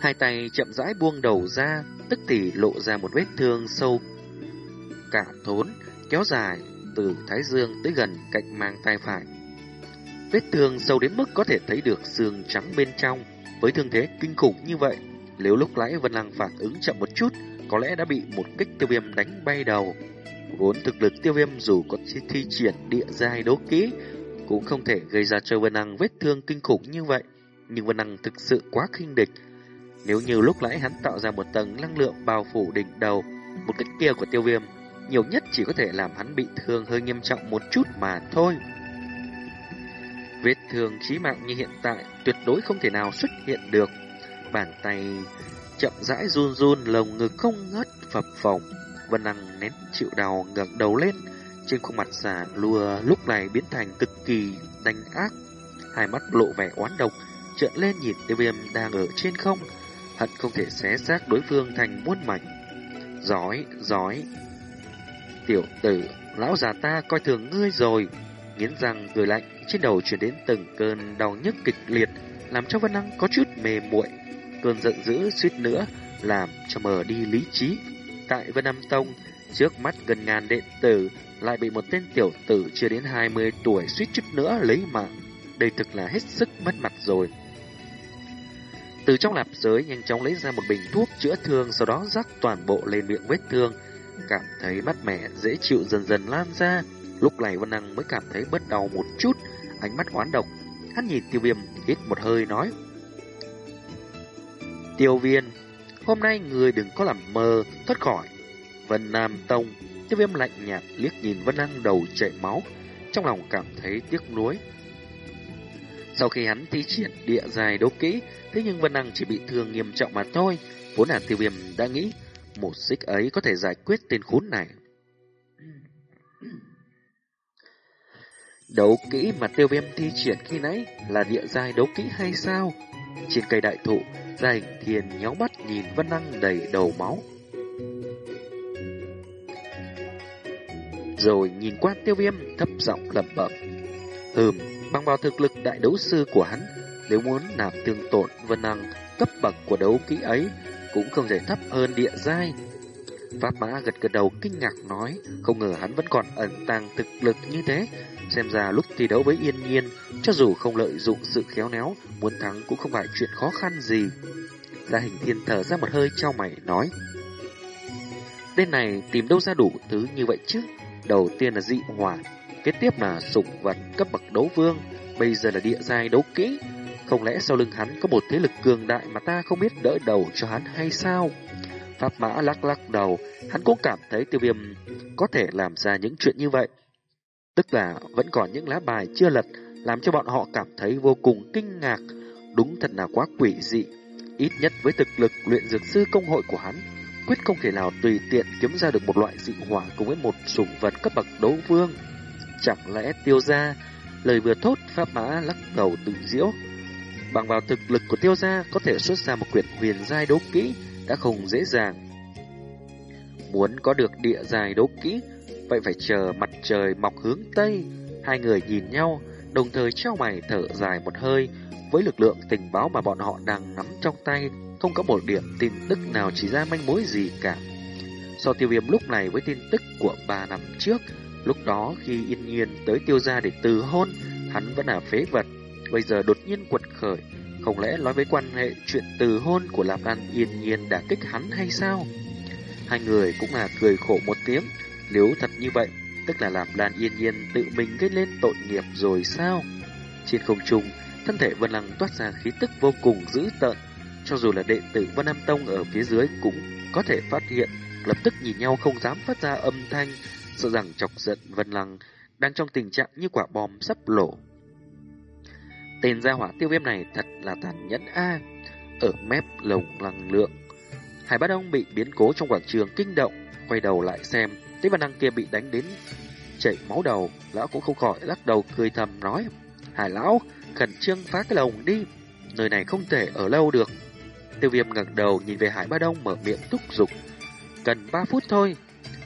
Hai tay chậm rãi buông đầu ra, tức thì lộ ra một vết thương sâu cả thốn, kéo dài từ thái dương tới gần cạnh mang tay phải. Vết thương sâu đến mức có thể thấy được xương trắng bên trong, với thương thế kinh khủng như vậy, nếu lúc nãy Vân Lăng phản ứng chậm một chút, có lẽ đã bị một kích tiêu viêm đánh bay đầu. Vốn thực lực tiêu viêm dù có thi triển địa giai đấu kỹ, cũng không thể gây ra cho Vân Lăng vết thương kinh khủng như vậy. Nhưng Vân Lăng thực sự quá khinh địch, nếu như lúc nãy hắn tạo ra một tầng năng lượng bao phủ đỉnh đầu, một kích kia của tiêu viêm, nhiều nhất chỉ có thể làm hắn bị thương hơi nghiêm trọng một chút mà thôi. Vết thương chí mạng như hiện tại tuyệt đối không thể nào xuất hiện được. Bàn tay chậm rãi run run lồng ngực không ngớt phập phồng. Vân Năng nén chịu đau ngẩng đầu lên, trên khuôn mặt già lùa lúc này biến thành cực kỳ đanh ác. Hai mắt lộ vẻ oán độc, trợn lên nhìn tiêu viêm đang ở trên không, hận không thể xé xác đối phương thành muôn mảnh. Giỏi, giỏi. Tiểu tử, lão già ta coi thường ngươi rồi. Nghiến răng cười lạnh, trên đầu chuyển đến từng cơn đau nhức kịch liệt, làm cho Vân Năng có chút mềm muội. Cơn giận dữ suýt nữa làm cho mờ đi lý trí. Tại Vân Nam Tông, trước mắt gần ngàn đệ tử lại bị một tên tiểu tử chưa đến 20 tuổi suýt chút nữa lấy mạng. Đây thực là hết sức mất mặt rồi. Từ trong lạp giới nhanh chóng lấy ra một bình thuốc chữa thương, sau đó rắc toàn bộ lên miệng vết thương. Cảm thấy mát mẻ, dễ chịu dần dần lan ra. Lúc này Vân Năng mới cảm thấy bớt đau một chút, ánh mắt oán độc. Hắn nhìn tiêu viêm, hít một hơi nói. Tiêu viên, hôm nay người đừng có làm mơ, thoát khỏi. Vân Nam Tông, tiêu viêm lạnh nhạt liếc nhìn Vân Năng đầu chảy máu, trong lòng cảm thấy tiếc nuối. Sau khi hắn thi triển địa dài đấu kỹ, thế nhưng Vân Năng chỉ bị thương nghiêm trọng mà thôi. Vốn là tiêu viêm đã nghĩ, một xích ấy có thể giải quyết tên khốn này. Đấu kỹ mà tiêu viêm thi triển khi nãy là địa dài đấu kỹ hay sao? Trên cây đại thụ, gia hình thiền nhéo mắt nhìn Vân Năng đầy đầu máu. Rồi nhìn qua tiêu viêm thấp giọng lẩm bẩm. Hừm, Bằng vào thực lực đại đấu sư của hắn, nếu muốn làm tương tổn vân năng cấp bậc của đấu kỹ ấy cũng không thể thấp hơn địa giai. Pháp mã gật gật đầu kinh ngạc nói, không ngờ hắn vẫn còn ẩn tàng thực lực như thế. Xem ra lúc thi đấu với yên nhiên, cho dù không lợi dụng sự khéo léo, muốn thắng cũng không phải chuyện khó khăn gì. Gia hình thiên thở ra một hơi trao mày nói. Đêm này tìm đâu ra đủ thứ như vậy chứ? Đầu tiên là dị hỏa, Kế tiếp là sủng vật cấp bậc đấu vương, bây giờ là địa giai đấu kỹ. Không lẽ sau lưng hắn có một thế lực cường đại mà ta không biết đỡ đầu cho hắn hay sao? Pháp mã lắc lắc đầu, hắn cũng cảm thấy tiêu viêm có thể làm ra những chuyện như vậy. Tức là vẫn còn những lá bài chưa lật, làm cho bọn họ cảm thấy vô cùng kinh ngạc. Đúng thật là quá quỷ dị. Ít nhất với thực lực luyện dược sư công hội của hắn, quyết không thể nào tùy tiện kiếm ra được một loại dị hỏa cùng với một sủng vật cấp bậc đấu vương. Chẳng lẽ tiêu gia, Lời vừa thốt, Pháp Mã lắc đầu tự diễu. Bằng vào thực lực của tiêu gia, Có thể xuất ra một quyển huyền giai đấu kỹ, Đã không dễ dàng. Muốn có được địa giai đấu kỹ, Vậy phải chờ mặt trời mọc hướng Tây. Hai người nhìn nhau, Đồng thời trao mày thở dài một hơi. Với lực lượng tình báo mà bọn họ đang nắm trong tay, Không có một điểm tin tức nào chỉ ra manh mối gì cả. So tiêu viêm lúc này với tin tức của ba năm trước Lúc đó khi yên nhiên tới tiêu gia để từ hôn, hắn vẫn là phế vật. Bây giờ đột nhiên quật khởi, không lẽ nói với quan hệ chuyện từ hôn của Lạp Lan yên nhiên đã kích hắn hay sao? Hai người cũng là cười khổ một tiếng, nếu thật như vậy, tức là lạp Lan Yên Nhiên tự mình gây lên tội nghiệp rồi sao? Trên không trung, thân thể Vân Lăng toát ra khí tức vô cùng dữ tợn, cho dù là đệ tử Vân Nam Tông ở phía dưới cũng có thể phát hiện, lập tức nhìn nhau không dám phát ra âm thanh, sợ rằng chọc giận Vân Lăng đang trong tình trạng như quả bom sắp nổ. Tên gia hỏa tiêu viêm này thật là tàn nhẫn a. Ở mép lồng năng lượng, Hải Bát Ông bị biến cố trong quảng trường kinh động, quay đầu lại xem, thấy Vân Lăng kia bị đánh đến chảy máu đầu, lão cũng không khỏi lắc đầu cười thầm nói: "Hải lão, khẩn trương phá cái lồng đi, nơi này không thể ở lâu được." Tiêu Viêm ngẩng đầu nhìn về Hải Ba Đông mở miệng thúc giục, "Cần 3 phút thôi."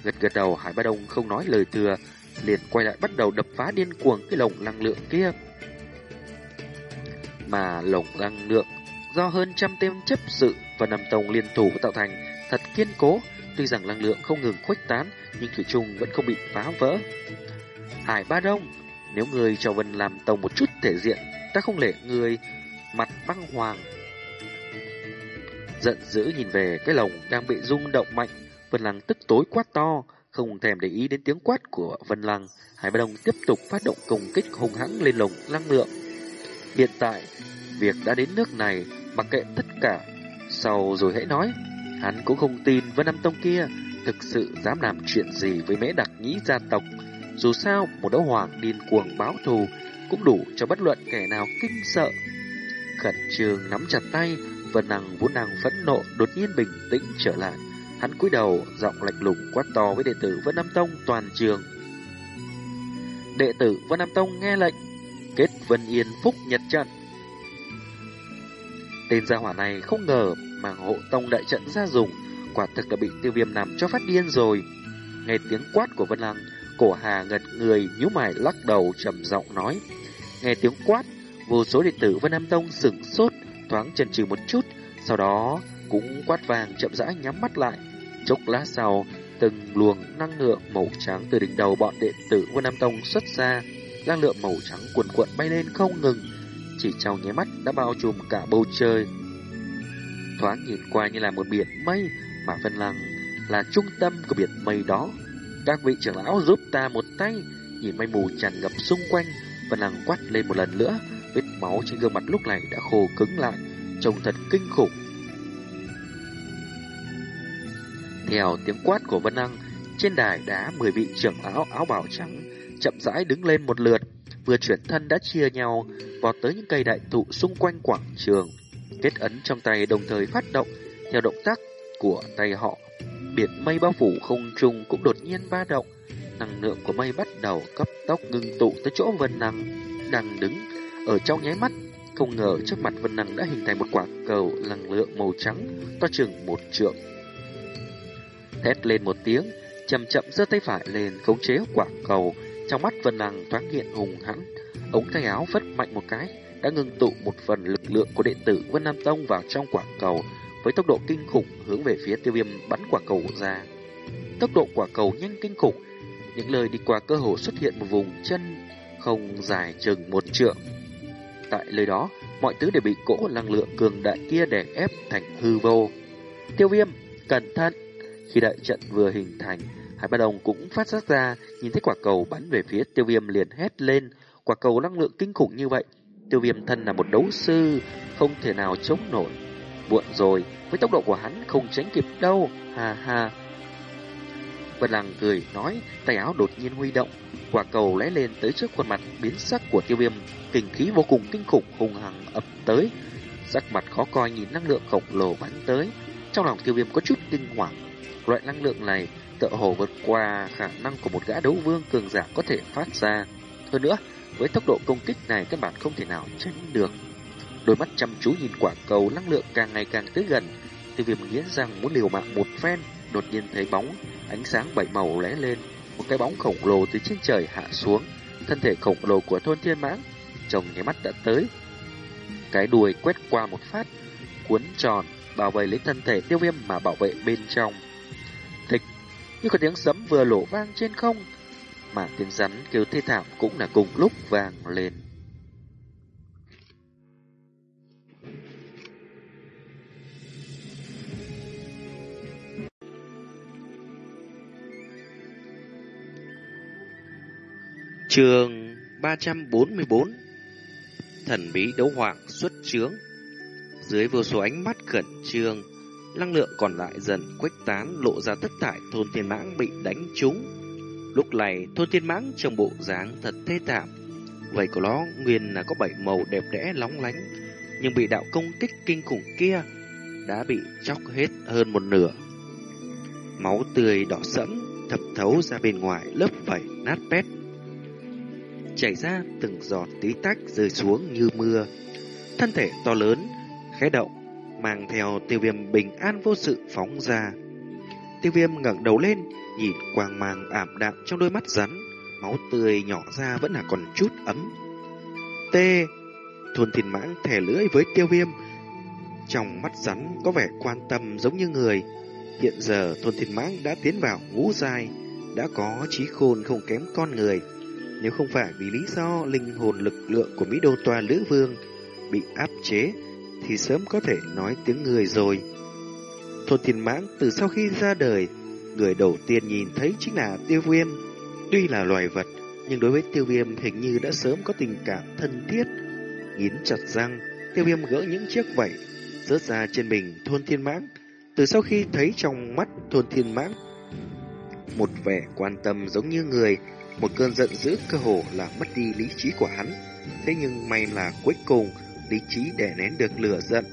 Gật gật đầu Hải Ba Đông không nói lời thừa, liền quay lại bắt đầu đập phá điên cuồng cái lồng năng lượng kia. Mà lồng năng lượng do hơn trăm tên chấp sự và nằm tông liên thủ tạo thành thật kiên cố, tuy rằng năng lượng không ngừng khuếch tán nhưng thủy chung vẫn không bị phá vỡ. Hải Ba Đông, nếu người cho Vân làm tông một chút thể diện, ta không lệ người mặt băng hoàng. Giận dữ nhìn về cái lồng đang bị rung động mạnh, Vân Lăng tức tối quát to, không thèm để ý đến tiếng quát của Vân Lăng. Hải Ba Đông tiếp tục phát động công kích hung hãng lên lồng năng lượng. Hiện tại, việc đã đến nước này, mặc kệ tất cả, sau rồi hãy nói. Hắn cũng không tin Vân Nam Tông kia thực sự dám làm chuyện gì với mễ đặc nhĩ gia tộc. Dù sao, một đấu hoàng điên cuồng báo thù cũng đủ cho bất luận kẻ nào kinh sợ. Khẩn trường nắm chặt tay, Vân Năng vốn đang phẫn nộ đột nhiên bình tĩnh trở lại. Hắn cúi đầu, giọng lạnh lùng quát to với đệ tử Vân Nam Tông toàn trường. Đệ tử Vân Nam Tông nghe lệnh, kết Vân Yên Phúc Nhật Trận. Tên gia hỏa này không ngờ mà hộ tông đại trận ra dùng, quả thực đã bị tiêu viêm nằm cho phát điên rồi. Nghe tiếng quát của Vân Lăng, cổ hà ngật người nhíu mày lắc đầu trầm giọng nói. Nghe tiếng quát, vô số đệ tử Vân Nam Tông sửng sốt, thoáng chần chừ một chút, sau đó cũng quát vàng chậm rãi nhắm mắt lại. Chốc lát sau, từng luồng năng lượng màu trắng từ đỉnh đầu bọn đệ tử Vân Nam Tông xuất ra, năng lượng màu trắng cuồn cuộn bay lên không ngừng, chỉ trong nháy mắt đã bao trùm cả bầu trời. Thoáng nhìn qua như là một biển mây, mà Vân Lăng là trung tâm của biển mây đó. Các vị trưởng lão giúp ta một tay, nhìn mây mù tràn ngập xung quanh, Vân Lăng quát lên một lần nữa, vết máu trên gương mặt lúc này đã khô cứng lại, trông thật kinh khủng. Theo tiếng quát của Vân Năng, trên đài đá mười vị trưởng lão áo bào trắng chậm rãi đứng lên một lượt, vừa chuyển thân đã chia nhau vọt tới những cây đại thụ xung quanh quảng trường. Kết ấn trong tay đồng thời phát động theo động tác của tay họ. Biển mây bao phủ không trung cũng đột nhiên ba động. Năng lượng của mây bắt đầu cấp tốc ngưng tụ tới chỗ Vân Năng đang đứng ở trong nháy mắt. Không ngờ trước mặt Vân Năng đã hình thành một quả cầu năng lượng màu trắng to chừng một trượng. Thét lên một tiếng, chậm chậm giơ tay phải lên khống chế quả cầu. Trong mắt Vân Năng thoáng hiện hùng hãn, ống tay áo phất mạnh một cái, đã ngưng tụ một phần lực lượng của đệ tử Vân Nam Tông vào trong quả cầu, với tốc độ kinh khủng hướng về phía tiêu viêm bắn quả cầu ra. Tốc độ quả cầu nhanh kinh khủng, những lời đi qua cơ hồ xuất hiện một vùng chân không dài chừng một trượng. Tại nơi đó, mọi thứ đều bị cỗ năng lượng cường đại kia đè ép thành hư vô. Tiêu viêm, cẩn thận! Khi đại trận vừa hình thành, Hải Ba Đồng cũng phát giác ra, nhìn thấy quả cầu bắn về phía tiêu viêm liền hét lên. Quả cầu năng lượng kinh khủng như vậy, tiêu viêm thân là một đấu sư, không thể nào chống nổi. Muộn rồi, với tốc độ của hắn không tránh kịp đâu, ha ha. Vân Lăng cười nói, tay áo đột nhiên huy động, quả cầu lóe lên tới trước khuôn mặt biến sắc của tiêu viêm, kinh khí vô cùng kinh khủng hùng hằng ập tới. Sắc mặt khó coi nhìn năng lượng khổng lồ bắn tới, trong lòng tiêu viêm có chút kinh hoàng. Loại năng lượng này tựa hồ vượt qua khả năng của một gã đấu vương cường giả có thể phát ra. Hơn nữa, với tốc độ công kích này các bạn không thể nào tránh được. Đôi mắt chăm chú nhìn quả cầu năng lượng càng ngày càng tới gần. từ viêm nghiến rằng muốn liều mạng một phen, đột nhiên thấy bóng, ánh sáng bảy màu lóe lên. Một cái bóng khổng lồ từ trên trời hạ xuống. Thân thể khổng lồ của thôn thiên mãng, trong nháy mắt đã tới. Cái đuôi quét qua một phát, cuốn tròn, bảo vệ lấy thân thể tiêu viêm mà bảo vệ bên trong. Như có tiếng sấm vừa lổ vang trên không, mà tiếng rắn kêu thê thảm cũng là cùng lúc vang lên. Trường 344 Thần bí đấu hoàng xuất trướng Dưới vô số ánh mắt khẩn trương Năng lượng còn lại dần khuếch tán lộ ra tất tại thôn thiên mãng bị đánh trúng. Lúc này thôn thiên mãng trong bộ dáng thật thê thảm. Vậy của nó nguyên là có bảy màu đẹp đẽ lóng lánh Nhưng bị đạo công kích kinh khủng kia Đã bị chóc hết hơn một nửa. Máu tươi đỏ sẫm thập thấu ra bên ngoài lớp vảy nát bét. Chảy ra từng giọt tí tách rơi xuống như mưa. Thân thể to lớn, khẽ động, mang theo tiêu viêm bình an vô sự phóng ra. Tiêu viêm ngẩng đầu lên, nhìn quang mang ảm đạm trong đôi mắt rắn, máu tươi nhỏ ra vẫn là còn chút ấm. T. Thuần thìn mãng thẻ lưỡi với tiêu viêm. Trong mắt rắn có vẻ quan tâm giống như người. Hiện giờ thuần thìn mãng đã tiến vào ngũ dài, đã có trí khôn không kém con người. Nếu không phải vì lý do linh hồn lực lượng của Mỹ Đô Toa Lữ Vương bị áp chế, thì sớm có thể nói tiếng người rồi. Thôn Thiên Mãng từ sau khi ra đời, người đầu tiên nhìn thấy chính là Tiêu Viêm. Tuy là loài vật, nhưng đối với Tiêu Viêm hình như đã sớm có tình cảm thân thiết. Nghiến chặt răng, Tiêu Viêm gỡ những chiếc vảy, rớt ra trên mình Thôn Thiên Mãng. Từ sau khi thấy trong mắt Thôn Thiên Mãng, một vẻ quan tâm giống như người, một cơn giận dữ cơ hồ là mất đi lý trí của hắn. Thế nhưng may là cuối cùng, lý trí đè nén được lửa giận.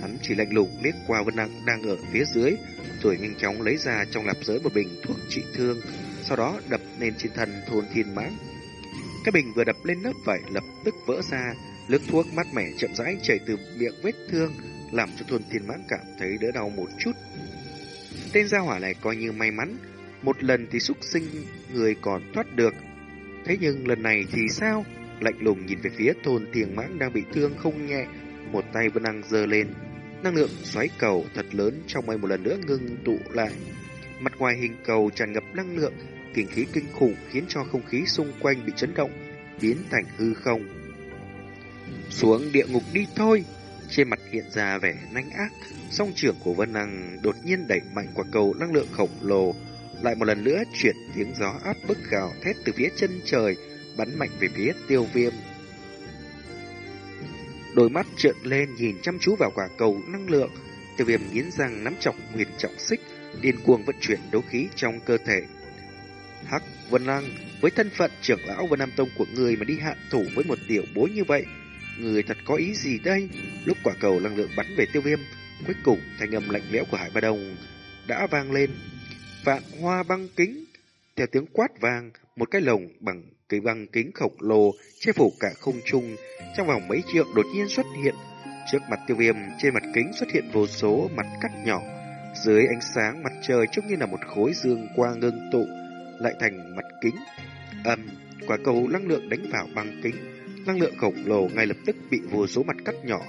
Hắn chỉ lạnh lùng liếc qua Vân Đăng đang ở phía dưới, rồi nhanh chóng lấy ra trong lạp giới một bình thuốc trị thương, sau đó đập lên trên thân thôn thiên mãng. Cái bình vừa đập lên lớp vải lập tức vỡ ra, nước thuốc mát mẻ chậm rãi chảy từ miệng vết thương, làm cho thôn thiên mãng cảm thấy đỡ đau một chút. Tên gia hỏa này coi như may mắn, một lần thì xúc sinh người còn thoát được. Thế nhưng lần này thì sao? Lạnh lùng nhìn về phía thôn thiền mãng đang bị thương không nhẹ, một tay vẫn đang giơ lên. Năng lượng xoáy cầu thật lớn trong mây một lần nữa ngưng tụ lại. Mặt ngoài hình cầu tràn ngập năng lượng, kinh khí kinh khủng khiến cho không khí xung quanh bị chấn động, biến thành hư không. Xuống địa ngục đi thôi! Trên mặt hiện ra vẻ nanh ác, song trưởng của Vân Năng đột nhiên đẩy mạnh quả cầu năng lượng khổng lồ, lại một lần nữa chuyển tiếng gió áp bức gào thét từ phía chân trời, bắn mạnh về phía tiêu viêm. Đôi mắt trợn lên nhìn chăm chú vào quả cầu năng lượng, tiêu viêm nghiến răng nắm chọc huyền trọng xích, điên cuồng vận chuyển đấu khí trong cơ thể. Hắc Vân Lăng, với thân phận trưởng lão Vân Nam Tông của người mà đi hạ thủ với một tiểu bối như vậy, người thật có ý gì đây? Lúc quả cầu năng lượng bắn về tiêu viêm, cuối cùng thanh âm lạnh lẽo của Hải Ba Đông đã vang lên, vạn hoa băng kính. Theo tiếng quát vang, một cái lồng bằng cây băng kính khổng lồ che phủ cả không trung, trong vòng mấy trượng đột nhiên xuất hiện. Trước mặt tiêu viêm, trên mặt kính xuất hiện vô số mặt cắt nhỏ. Dưới ánh sáng mặt trời trông như là một khối dương quang ngưng tụ, lại thành mặt kính. Âm, quả cầu năng lượng đánh vào băng kính. Năng lượng khổng lồ ngay lập tức bị vô số mặt cắt nhỏ,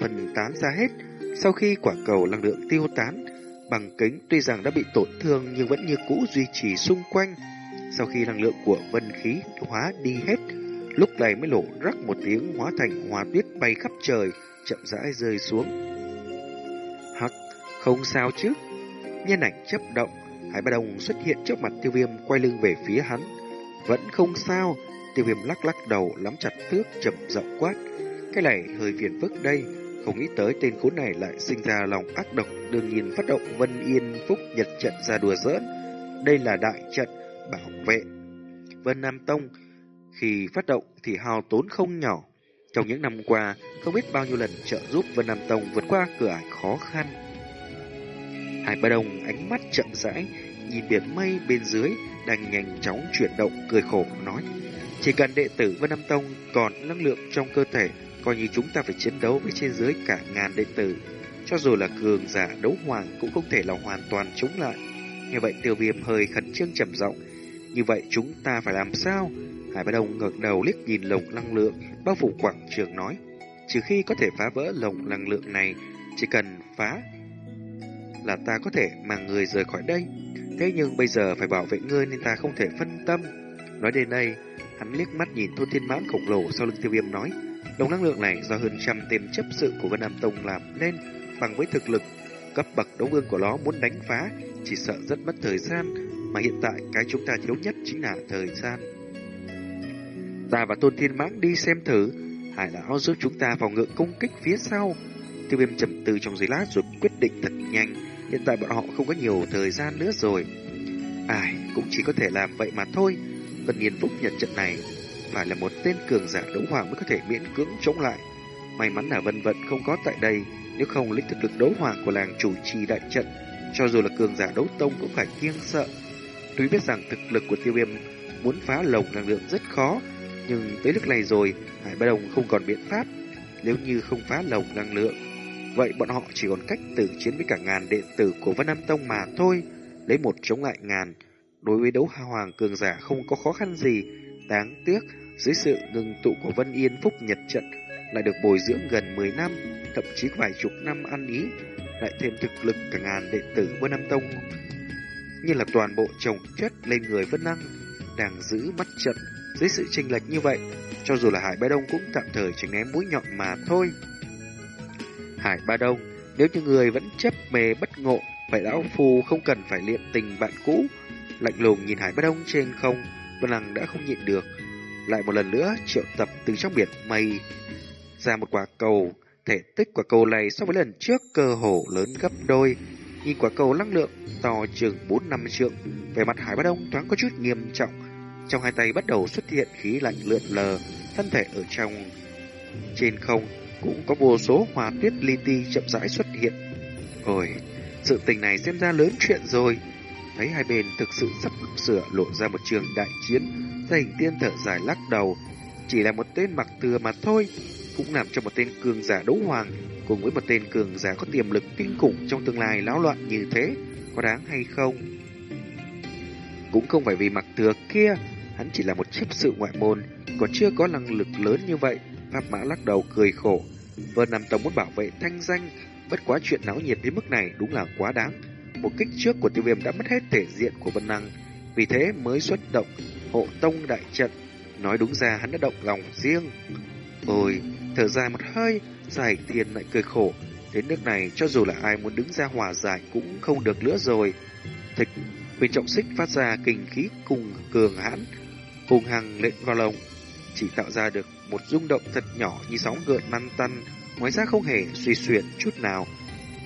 phân tán ra hết. Sau khi quả cầu năng lượng tiêu tán, Bằng kính tuy rằng đã bị tổn thương nhưng vẫn như cũ duy trì xung quanh. Sau khi năng lượng của vân khí hóa đi hết, lúc này mới lộ rắc một tiếng hóa thành hoa tuyết bay khắp trời, chậm rãi rơi xuống. Hắc, không sao chứ. Nhân ảnh chấp động, Hải Ba Đồng xuất hiện trước mặt tiêu viêm quay lưng về phía hắn. Vẫn không sao, tiêu viêm lắc lắc đầu lắm chặt thước chậm giọng quát. Cái này hơi phiền phức đây, không nghĩ tới tên khốn này lại sinh ra lòng ác độc, đương nhiên phát động Vân Yên Phúc Nhật trận ra đùa giỡn. Đây là đại trận bảo vệ. Vân Nam Tông khi phát động thì hao tốn không nhỏ. Trong những năm qua, không biết bao nhiêu lần trợ giúp Vân Nam Tông vượt qua cửa ải khó khăn. Hải Ba Đồng ánh mắt chậm rãi, nhìn biển mây bên dưới đang nhanh chóng chuyển động, cười khổ nói: "Chỉ cần đệ tử Vân Nam Tông còn năng lượng trong cơ thể coi như chúng ta phải chiến đấu với trên dưới cả ngàn đệ tử. Cho dù là cường giả đấu hoàng cũng không thể là hoàn toàn chống lại. Như vậy tiêu viêm hơi khẩn trương trầm giọng như vậy chúng ta phải làm sao? Hải Bá Đông ngẩng đầu liếc nhìn lồng năng lượng bao phủ quảng trường nói. Trừ khi có thể phá vỡ lồng năng lượng này, chỉ cần phá là ta có thể mang người rời khỏi đây. Thế nhưng bây giờ phải bảo vệ ngươi nên ta không thể phân tâm. Nói đến đây, hắn liếc mắt nhìn thôn thiên mãn khổng lồ sau lưng tiêu viêm nói. lồng năng lượng này do hơn trăm tên chấp sự của Vân Nam Tông làm nên bằng với thực lực cấp bậc đấu vương của nó muốn đánh phá chỉ sợ rất mất thời gian mà hiện tại cái chúng ta thiếu nhất chính là thời gian. Ta và Tôn Thiên Mãng đi xem thử. Hải lão giúp chúng ta phòng ngự công kích phía sau. Tiêu viêm trầm tư trong giây lát rồi quyết định thật nhanh. Hiện tại bọn họ không có nhiều thời gian nữa rồi. Ai cũng chỉ có thể làm vậy mà thôi. vân nhiên phúc nhận trận này phải là một tên cường giả đấu hoàng mới có thể miễn cưỡng chống lại. May mắn là vân vận không có tại đây, nếu không lĩnh thực lực đấu hoàng của làng chủ trì đại trận, cho dù là cường giả đấu tông cũng phải kiêng sợ. Tuy biết rằng thực lực của tiêu viêm muốn phá lồng năng lượng rất khó, nhưng tới lúc này rồi, Hải Ba Đồng không còn biện pháp. Nếu như không phá lồng năng lượng, vậy bọn họ chỉ còn cách tử chiến với cả ngàn đệ tử của Vân Nam Tông mà thôi. Lấy một chống lại ngàn, đối với đấu hoàng cường giả không có khó khăn gì. Đáng tiếc, dưới sự ngừng tụ của Vân Yên Phúc Nhật Trận lại được bồi dưỡng gần 10 năm, thậm chí vài chục năm ăn ý, lại thêm thực lực cả ngàn đệ tử Vân Nam Tông. Như là toàn bộ chồng chất lên người Vân Năng, đang giữ mắt trận dưới sự chênh lệch như vậy, cho dù là Hải Ba Đông cũng tạm thời chỉ ném mũi nhọn mà thôi. Hải Ba Đông, nếu như người vẫn chấp mê bất ngộ, vậy lão phù không cần phải liệm tình bạn cũ. Lạnh lùng nhìn Hải Ba Đông trên không, Vân Lăng đã không nhịn được, lại một lần nữa triệu tập từ trong biển mây ra một quả cầu. Thể tích quả cầu này so với lần trước cơ hồ lớn gấp đôi. Nhìn quả cầu năng lượng to chừng 4 năm trượng, về mặt Hải Bá Đông thoáng có chút nghiêm trọng. Trong hai tay bắt đầu xuất hiện khí lạnh lượn lờ, thân thể ở trong trên không cũng có vô số hòa tuyết li ti chậm rãi xuất hiện. Ôi, sự tình này xem ra lớn chuyện rồi. Thấy hai bên thực sự sắp sửa lộ ra một trường đại chiến, gia hình tiên thở dài lắc đầu. Chỉ là một tên mặc thừa mà thôi, cũng làm cho một tên cường giả đấu hoàng cùng với một tên cường giả có tiềm lực kinh khủng trong tương lai láo loạn như thế, có đáng hay không? Cũng không phải vì mặc thừa kia, hắn chỉ là một chấp sự ngoại môn, còn chưa có năng lực lớn như vậy. Pháp mã lắc đầu cười khổ. Vân Nam Tông muốn bảo vệ thanh danh, bất quá chuyện náo nhiệt đến mức này đúng là quá đáng. Một kích trước của tiêu viêm đã mất hết thể diện của Vân Năng, vì thế mới xuất động hộ tông đại trận. Nói đúng ra hắn đã động lòng riêng. Ôi, thở dài một hơi, giải tiền lại cười khổ. Đến nước này, cho dù là ai muốn đứng ra hòa giải cũng không được nữa rồi. Thịch, Huyền trọng xích phát ra kinh khí cùng cường hãn, hùng hằng lệnh vào lồng, chỉ tạo ra được một rung động thật nhỏ như sóng gợn lăn tăn, ngoài ra không hề suy xuyển chút nào.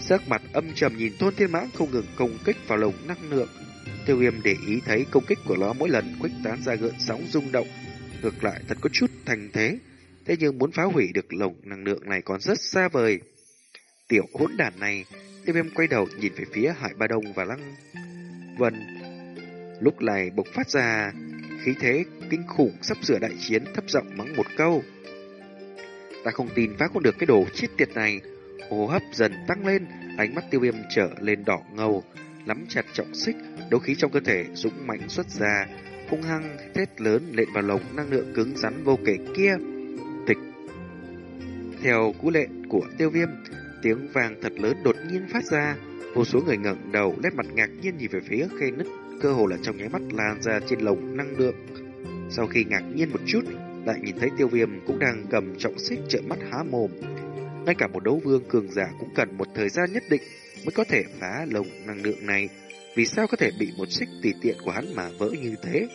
Sắc mặt âm trầm nhìn thôn Thiên Mãng không ngừng công kích vào lồng năng lượng. Tiêu viêm để ý thấy công kích của nó mỗi lần khuếch tán ra gợn sóng rung động. Ngược lại thật có chút thành thế. Thế nhưng muốn phá hủy được lồng năng lượng này còn rất xa vời. Tiểu hỗn đản này, tiêu viêm quay đầu nhìn về phía Hải Ba Đông và Lăng Vân. Lúc này bộc phát ra khí thế kinh khủng sắp sửa đại chiến thấp giọng mắng một câu. Ta không tin phá không được cái đồ chết tiệt này. Hô hấp dần tăng lên, ánh mắt tiêu viêm trở lên đỏ ngầu, nắm chặt trọng xích, đấu khí trong cơ thể dũng mạnh xuất ra, hung hăng thét lớn lện vào lồng năng lượng cứng rắn vô kể kia. Theo cú lệ của tiêu viêm, tiếng vàng thật lớn đột nhiên phát ra, vô số người ngẩng đầu nét mặt ngạc nhiên nhìn về phía khe nứt cơ hồ là trong nháy mắt lan ra trên lồng năng lượng. Sau khi ngạc nhiên một chút, lại nhìn thấy tiêu viêm cũng đang cầm trọng xích trợn mắt há mồm. Ngay cả một đấu vương cường giả cũng cần một thời gian nhất định mới có thể phá lồng năng lượng này. Vì sao có thể bị một xích tùy tiện của hắn mà vỡ như thế?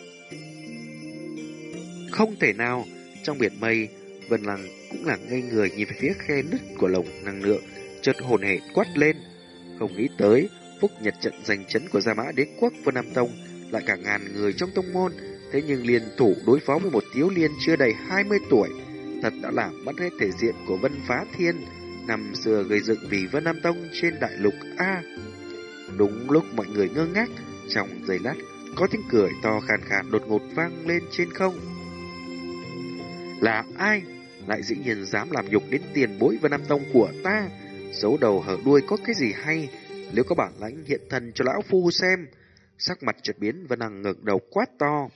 Không thể nào, trong biển mây, Vân Lăng cũng là ngây người nhìn về phía khe nứt của lồng năng lượng, chợt hồn hệ quát lên. Không nghĩ tới, phúc nhật trận giành chấn của Gia Mã Đế Quốc Vân Nam Tông lại cả ngàn người trong tông môn, thế nhưng liên thủ đối phó với một thiếu liên chưa đầy 20 tuổi, thật đã làm mất hết thể diện của Vân Phá Thiên, năm xưa gây dựng vì Vân Nam Tông trên đại lục A. Đúng lúc mọi người ngơ ngác, trong giây lát, có tiếng cười to khàn khàn đột ngột vang lên trên không. Là ai? Lại dĩ nhiên dám làm nhục đến tiền bối và Nam Tông của ta? Giấu đầu hở đuôi có cái gì hay? Nếu có bản lãnh hiện thân cho lão phu xem. Sắc mặt chợt biến Vân Hằng ngẩng đầu quát to.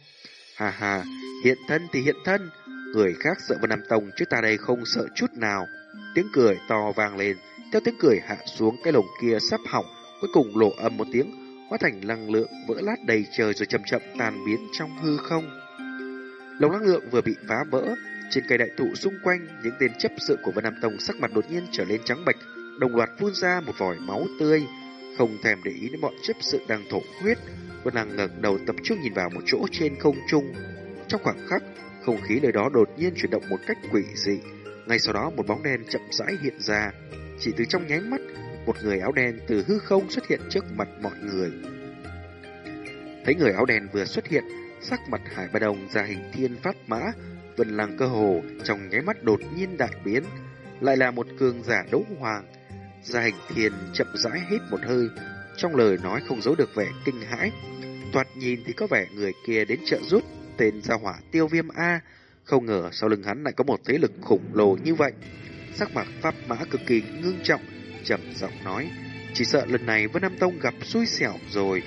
Hà hà, hiện thân thì hiện thân. Người khác sợ Vân Nam Tông chứ ta đây không sợ chút nào. Tiếng cười to vang lên, theo tiếng cười hạ xuống cái lồng kia sắp hỏng, cuối cùng lộ âm một tiếng, hóa thành năng lượng vỡ lát đầy trời rồi chậm chậm tan biến trong hư không. Lồng năng lượng vừa bị phá vỡ, trên cây đại thụ xung quanh, những tên chấp sự của Vân Nam Tông sắc mặt đột nhiên trở lên trắng bệch, đồng loạt phun ra một vòi máu tươi, không thèm để ý đến bọn chấp sự đang thổ huyết. Vân Hằng ngẩng đầu tập trung nhìn vào một chỗ trên không trung. Trong khoảng khắc, không khí nơi đó đột nhiên chuyển động một cách quỷ dị. Ngay sau đó một bóng đen chậm rãi hiện ra, chỉ từ trong nháy mắt, một người áo đen từ hư không xuất hiện trước mặt mọi người. Thấy người áo đen vừa xuất hiện, sắc mặt Hải Ba Đồng ra hình thiên phát mã, Vân Lăng cơ hồ trong nháy mắt đột nhiên đại biến, lại là một cường giả đấu hoàng. Gia hình thiền chậm rãi hít một hơi, trong lời nói không giấu được vẻ kinh hãi. Toạt nhìn thì có vẻ người kia đến trợ giúp tên gia hỏa tiêu viêm A, không ngờ sau lưng hắn lại có một thế lực khủng lồ như vậy. Sắc mặt pháp mã cực kỳ ngưng trọng, trầm giọng nói, chỉ sợ lần này Vân Nam Tông gặp xui xẻo rồi.